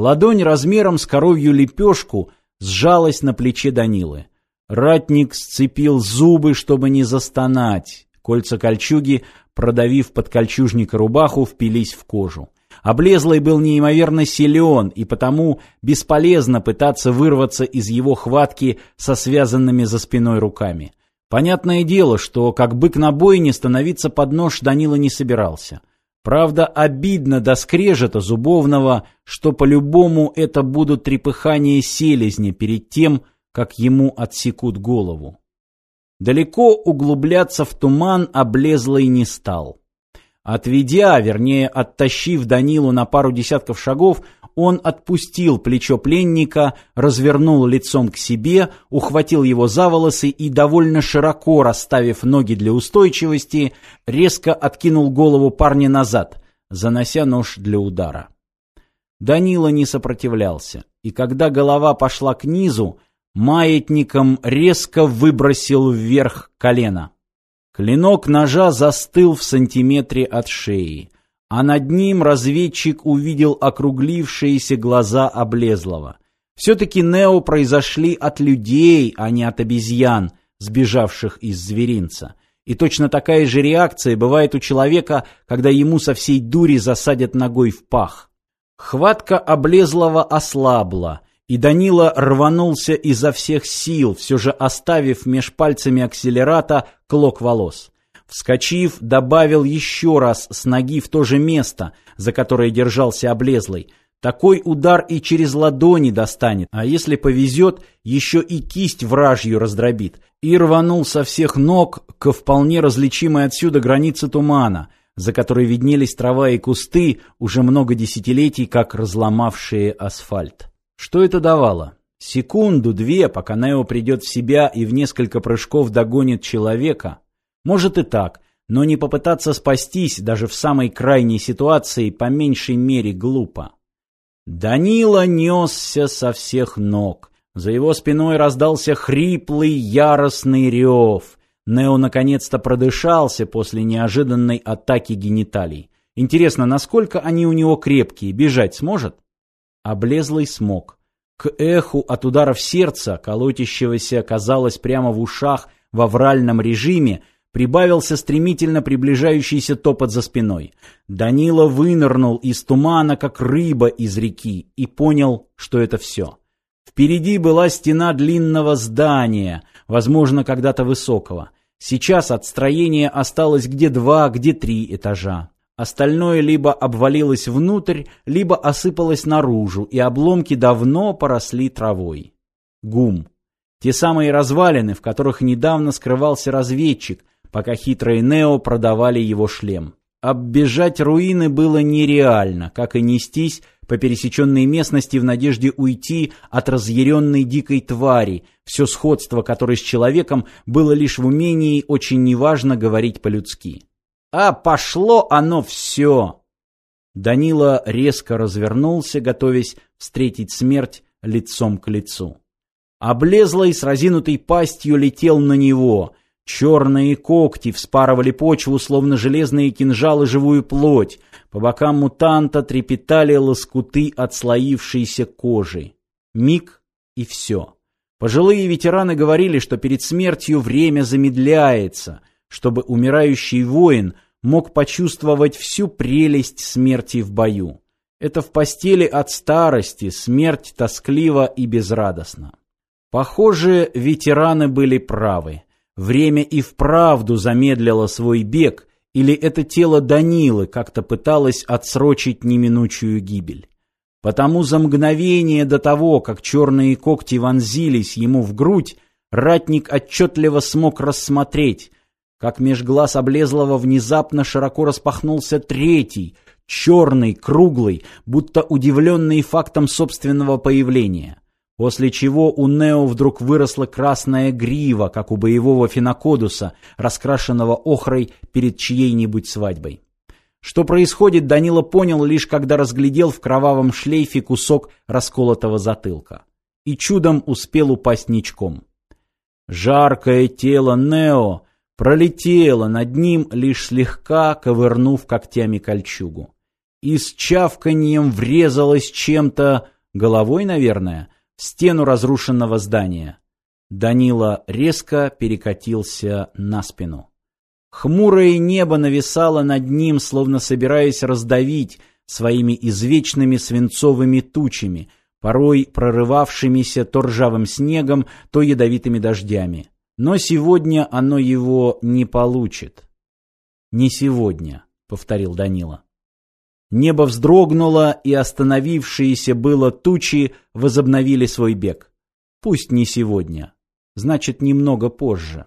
Ладонь размером с коровью лепешку сжалась на плече Данилы. Ратник сцепил зубы, чтобы не застонать. Кольца кольчуги, продавив под кольчужника рубаху, впились в кожу. Облезлый был неимоверно силен, и потому бесполезно пытаться вырваться из его хватки со связанными за спиной руками. Понятное дело, что как бык на бойне становиться под нож Данила не собирался. Правда, обидно до скрежета зубовного, что по-любому это будут трепыхания селезня перед тем, как ему отсекут голову. Далеко углубляться в туман облезлый не стал. Отведя, вернее, оттащив Данилу на пару десятков шагов, он отпустил плечо пленника, развернул лицом к себе, ухватил его за волосы и, довольно широко расставив ноги для устойчивости, резко откинул голову парня назад, занося нож для удара. Данила не сопротивлялся, и когда голова пошла к низу, маятником резко выбросил вверх колено. Клинок ножа застыл в сантиметре от шеи, а над ним разведчик увидел округлившиеся глаза облезлого. Все-таки Нео произошли от людей, а не от обезьян, сбежавших из зверинца. И точно такая же реакция бывает у человека, когда ему со всей дури засадят ногой в пах. Хватка облезлого ослабла, и Данила рванулся изо всех сил, все же оставив меж пальцами акселерата клок волос. Вскочив, добавил еще раз с ноги в то же место, за которое держался облезлый. Такой удар и через ладони достанет, а если повезет, еще и кисть вражью раздробит. И рванул со всех ног к вполне различимой отсюда границе тумана, за которой виднелись трава и кусты, уже много десятилетий как разломавшие асфальт. Что это давало? Секунду-две, пока Нео придет в себя и в несколько прыжков догонит человека. Может и так, но не попытаться спастись даже в самой крайней ситуации по меньшей мере глупо. Данила несся со всех ног. За его спиной раздался хриплый яростный рев. Нео наконец-то продышался после неожиданной атаки гениталий. Интересно, насколько они у него крепкие, бежать сможет? Облезлый смог. К эху от ударов сердца, колотящегося, казалось, прямо в ушах в авральном режиме, прибавился стремительно приближающийся топот за спиной. Данила вынырнул из тумана, как рыба из реки, и понял, что это все. Впереди была стена длинного здания, возможно, когда-то высокого. Сейчас от строения осталось где два, где три этажа. Остальное либо обвалилось внутрь, либо осыпалось наружу, и обломки давно поросли травой. ГУМ. Те самые развалины, в которых недавно скрывался разведчик, пока хитрые Нео продавали его шлем. Оббежать руины было нереально, как и нестись по пересеченной местности в надежде уйти от разъяренной дикой твари, все сходство которой с человеком было лишь в умении очень неважно говорить по-людски. А пошло оно все! Данила резко развернулся, готовясь встретить смерть лицом к лицу. Облезлый с разинутой пастью летел на него. Черные когти вспарывали почву, словно железные кинжалы живую плоть. По бокам мутанта трепетали лоскуты отслоившейся кожи. Миг и все. Пожилые ветераны говорили, что перед смертью время замедляется — чтобы умирающий воин мог почувствовать всю прелесть смерти в бою. Это в постели от старости смерть тосклива и безрадостна. Похоже, ветераны были правы. Время и вправду замедлило свой бег, или это тело Данилы как-то пыталось отсрочить неминучую гибель. Потому за мгновение до того, как черные когти вонзились ему в грудь, ратник отчетливо смог рассмотреть, как меж глаз облезлого внезапно широко распахнулся третий, черный, круглый, будто удивленный фактом собственного появления. После чего у Нео вдруг выросла красная грива, как у боевого фенокодуса, раскрашенного охрой перед чьей-нибудь свадьбой. Что происходит, Данила понял лишь когда разглядел в кровавом шлейфе кусок расколотого затылка. И чудом успел упасть ничком. Жаркое тело Нео пролетела над ним, лишь слегка ковырнув когтями кольчугу. и с чавканьем врезалась чем-то, головой, наверное, стену разрушенного здания. Данила резко перекатился на спину. Хмурое небо нависало над ним, словно собираясь раздавить своими извечными свинцовыми тучами, порой прорывавшимися то ржавым снегом, то ядовитыми дождями. Но сегодня оно его не получит. «Не сегодня», — повторил Данила. Небо вздрогнуло, и остановившиеся было тучи возобновили свой бег. Пусть не сегодня значит немного позже.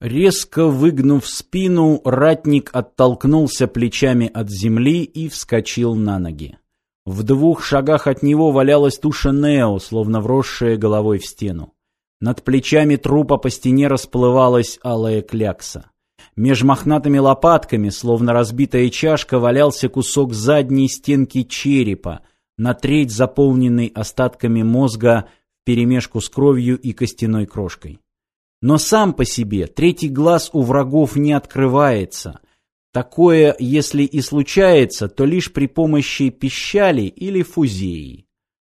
Резко выгнув спину, ратник оттолкнулся плечами от земли и вскочил на ноги. В двух шагах от него валялась туша Нео, словно вросшая головой в стену. Над плечами трупа по стене расплывалась алая клякса. Меж мохнатыми лопатками, словно разбитая чашка, валялся кусок задней стенки черепа, на треть заполненный остатками мозга вперемешку с кровью и костяной крошкой. Но сам по себе третий глаз у врагов не открывается. Такое, если и случается, то лишь при помощи пищали или фузеи.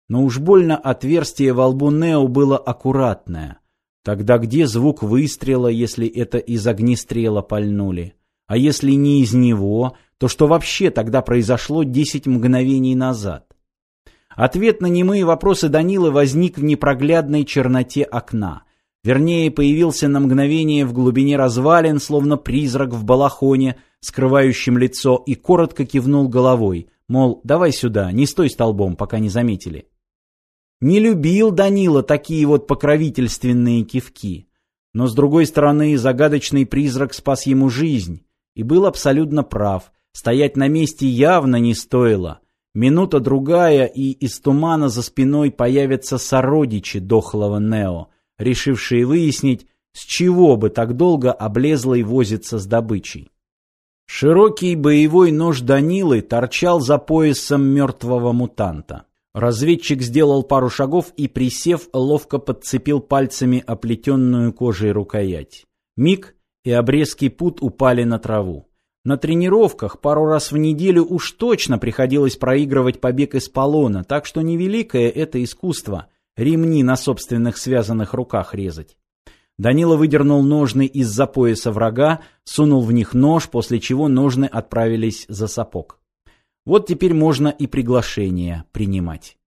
Но уж больно отверстие во лбу Нео было аккуратное. Тогда где звук выстрела, если это из огнестрела пальнули? А если не из него, то что вообще тогда произошло десять мгновений назад? Ответ на немые вопросы Данилы возник в непроглядной черноте окна. Вернее, появился на мгновение в глубине развалин, словно призрак в балахоне, скрывающем лицо, и коротко кивнул головой, мол, давай сюда, не стой столбом, пока не заметили. Не любил Данила такие вот покровительственные кивки. Но, с другой стороны, загадочный призрак спас ему жизнь. И был абсолютно прав. Стоять на месте явно не стоило. Минута-другая, и из тумана за спиной появятся сородичи дохлого Нео, решившие выяснить, с чего бы так долго облезлый возится с добычей. Широкий боевой нож Данилы торчал за поясом мертвого мутанта. Разведчик сделал пару шагов и, присев, ловко подцепил пальцами оплетенную кожей рукоять. Миг, и обрезки пут упали на траву. На тренировках пару раз в неделю уж точно приходилось проигрывать побег из полона, так что невеликое это искусство — ремни на собственных связанных руках резать. Данила выдернул ножны из-за пояса врага, сунул в них нож, после чего ножны отправились за сапог. Вот теперь можно и приглашение принимать.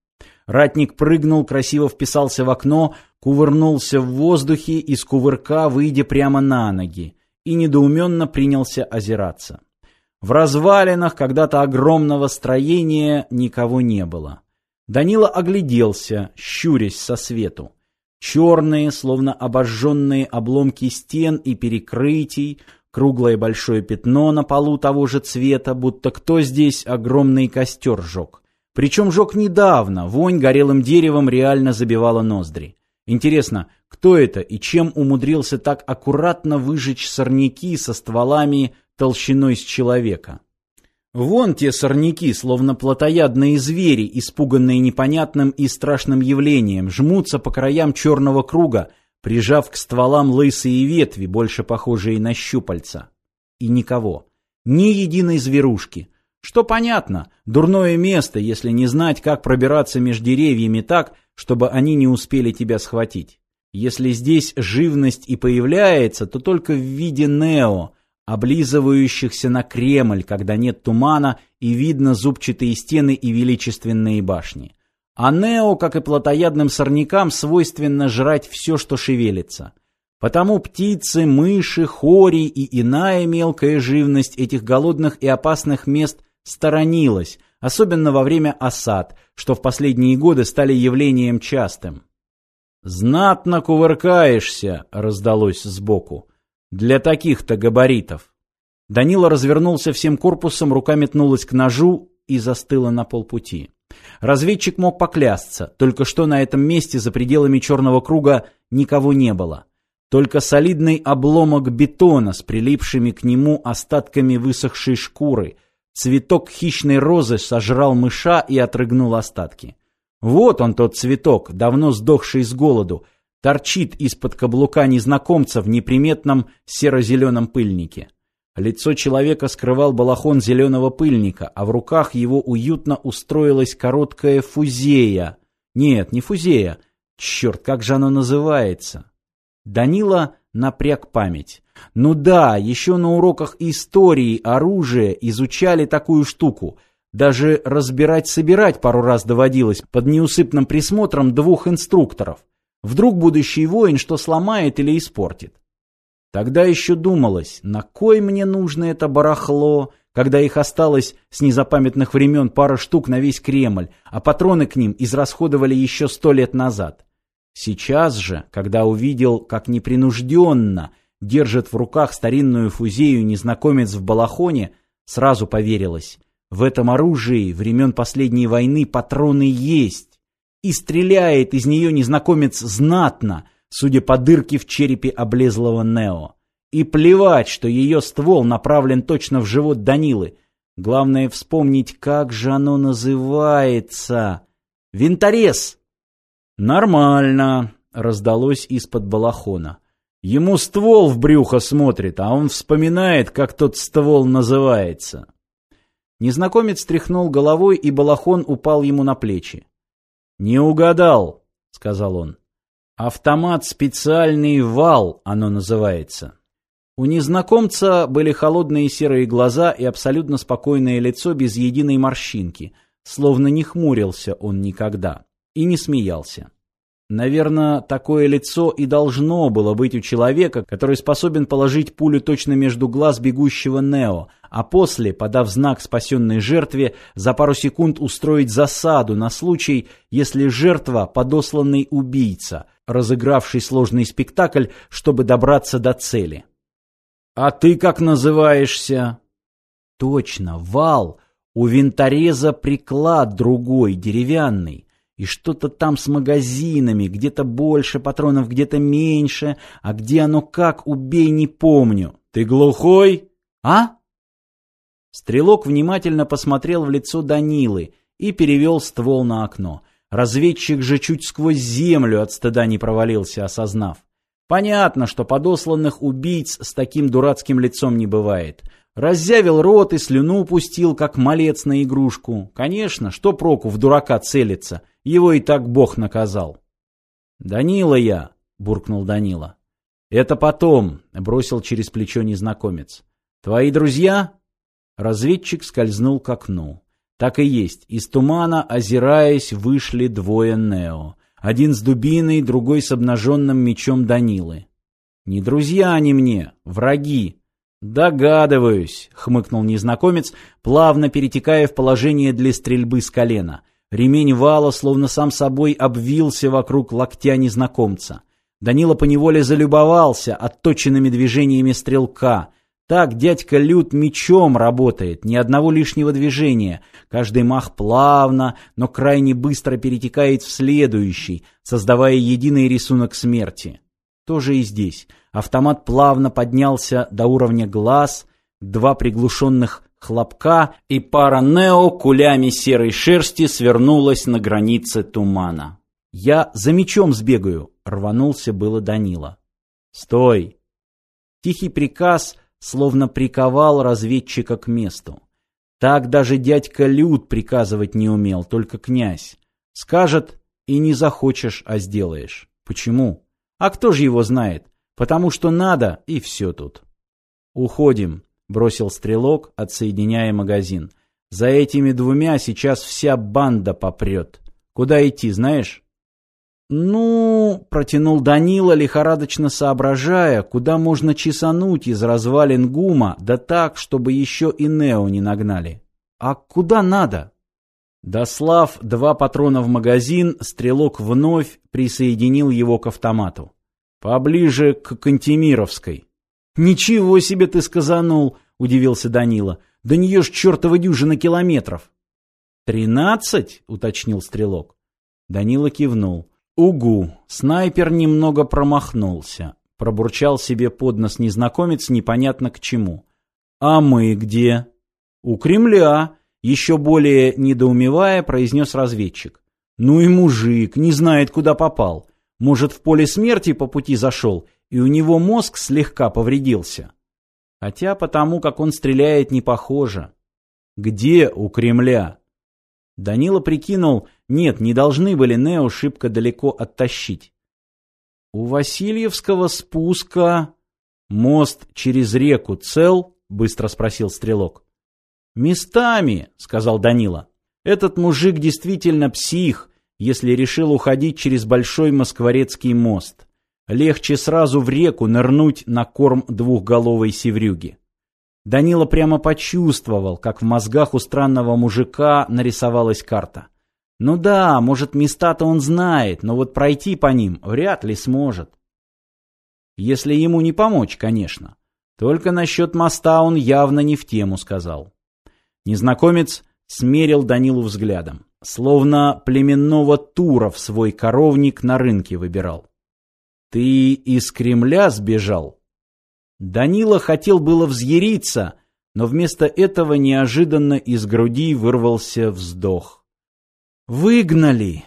Ратник прыгнул, красиво вписался в окно, кувырнулся в воздухе и с кувырка, выйдя прямо на ноги и недоуменно принялся озираться. В развалинах когда-то огромного строения никого не было. Данила огляделся, щурясь со свету. Черные, словно обожженные обломки стен и перекрытий, круглое большое пятно на полу того же цвета, будто кто здесь огромный костер жег. Причем жег недавно, вонь горелым деревом реально забивала ноздри. Интересно, кто это и чем умудрился так аккуратно выжечь сорняки со стволами толщиной с человека? Вон те сорняки, словно плотоядные звери, испуганные непонятным и страшным явлением, жмутся по краям черного круга, прижав к стволам лысые ветви, больше похожие на щупальца. И никого. Ни единой зверушки. Что понятно, дурное место, если не знать, как пробираться между деревьями так, чтобы они не успели тебя схватить. Если здесь живность и появляется, то только в виде нео, облизывающихся на Кремль, когда нет тумана и видно зубчатые стены и величественные башни. А нео, как и плотоядным сорнякам, свойственно жрать все, что шевелится. Потому птицы, мыши, хори и иная мелкая живность этих голодных и опасных мест сторонилась, особенно во время осад, что в последние годы стали явлением частым. «Знатно кувыркаешься», — раздалось сбоку. «Для таких-то габаритов». Данила развернулся всем корпусом, рука метнулась к ножу и застыла на полпути. Разведчик мог поклясться, только что на этом месте за пределами черного круга никого не было. Только солидный обломок бетона с прилипшими к нему остатками высохшей шкуры — Цветок хищной розы сожрал мыша и отрыгнул остатки. Вот он тот цветок, давно сдохший с голоду, торчит из-под каблука незнакомца в неприметном серо-зеленом пыльнике. Лицо человека скрывал балахон зеленого пыльника, а в руках его уютно устроилась короткая фузея. Нет, не фузея. Черт, как же оно называется? Данила напряг память. Ну да, еще на уроках истории оружия изучали такую штуку. Даже разбирать-собирать пару раз доводилось под неусыпным присмотром двух инструкторов. Вдруг будущий воин что сломает или испортит. Тогда еще думалось, на кой мне нужно это барахло, когда их осталось с незапамятных времен пара штук на весь Кремль, а патроны к ним израсходовали еще сто лет назад. Сейчас же, когда увидел, как непринужденно держит в руках старинную фузею незнакомец в балахоне, сразу поверилось. В этом оружии времен последней войны патроны есть. И стреляет из нее незнакомец знатно, судя по дырке в черепе облезлого Нео. И плевать, что ее ствол направлен точно в живот Данилы. Главное вспомнить, как же оно называется. Винторез! Нормально, раздалось из-под балахона. Ему ствол в брюхо смотрит, а он вспоминает, как тот ствол называется. Незнакомец тряхнул головой, и балахон упал ему на плечи. «Не угадал», — сказал он. «Автомат специальный вал, оно называется». У незнакомца были холодные серые глаза и абсолютно спокойное лицо без единой морщинки, словно не хмурился он никогда и не смеялся. Наверное, такое лицо и должно было быть у человека, который способен положить пулю точно между глаз бегущего Нео, а после, подав знак спасенной жертве, за пару секунд устроить засаду на случай, если жертва – подосланный убийца, разыгравший сложный спектакль, чтобы добраться до цели. «А ты как называешься?» «Точно, вал. У винтореза приклад другой, деревянный». И что-то там с магазинами, где-то больше патронов, где-то меньше, а где оно как, убей, не помню. Ты глухой? А? Стрелок внимательно посмотрел в лицо Данилы и перевел ствол на окно. Разведчик же чуть сквозь землю от стыда не провалился, осознав. Понятно, что подосланных убийц с таким дурацким лицом не бывает. Раззявил рот и слюну пустил, как малец на игрушку. Конечно, что проку в дурака целиться? Его и так Бог наказал. «Данила я», — буркнул Данила. «Это потом», — бросил через плечо незнакомец. «Твои друзья?» Разведчик скользнул к окну. Так и есть. Из тумана, озираясь, вышли двое Нео. Один с дубиной, другой с обнаженным мечом Данилы. «Не друзья они мне, враги». «Догадываюсь», — хмыкнул незнакомец, плавно перетекая в положение для стрельбы с колена. Ремень вала словно сам собой обвился вокруг локтя незнакомца. Данила поневоле залюбовался отточенными движениями стрелка. Так дядька Люд мечом работает, ни одного лишнего движения. Каждый мах плавно, но крайне быстро перетекает в следующий, создавая единый рисунок смерти. Тоже и здесь. Автомат плавно поднялся до уровня глаз, два приглушенных хлопка, и пара Нео кулями серой шерсти свернулась на границе тумана. «Я за мечом сбегаю», — рванулся было Данила. «Стой!» Тихий приказ словно приковал разведчика к месту. Так даже дядька Люд приказывать не умел, только князь. Скажет, и не захочешь, а сделаешь. Почему? А кто же его знает? Потому что надо, и все тут. Уходим бросил стрелок, отсоединяя магазин. За этими двумя сейчас вся банда попрет. Куда идти, знаешь? Ну, протянул Данила, лихорадочно соображая, куда можно чесануть из развалин гума, да так, чтобы еще и Нео не нагнали. А куда надо? Дослав два патрона в магазин, стрелок вновь присоединил его к автомату. Поближе к Кантемировской. «Ничего себе ты сказанул!» — удивился Данила. «До нее ж чертова дюжина километров!» «Тринадцать?» — уточнил стрелок. Данила кивнул. «Угу!» Снайпер немного промахнулся. Пробурчал себе под нос незнакомец непонятно к чему. «А мы где?» «У Кремля!» Еще более недоумевая, произнес разведчик. «Ну и мужик, не знает, куда попал. Может, в поле смерти по пути зашел и у него мозг слегка повредился. Хотя потому, как он стреляет, не похоже. Где у Кремля? Данила прикинул, нет, не должны были Нео шибко далеко оттащить. У Васильевского спуска мост через реку цел? Быстро спросил стрелок. Местами, сказал Данила. Этот мужик действительно псих, если решил уходить через Большой Москворецкий мост. Легче сразу в реку нырнуть на корм двухголовой севрюги. Данила прямо почувствовал, как в мозгах у странного мужика нарисовалась карта. Ну да, может, места-то он знает, но вот пройти по ним вряд ли сможет. Если ему не помочь, конечно. Только насчет моста он явно не в тему сказал. Незнакомец смерил Данилу взглядом, словно племенного тура в свой коровник на рынке выбирал. «Ты из Кремля сбежал?» Данила хотел было взъяриться, но вместо этого неожиданно из груди вырвался вздох. «Выгнали!»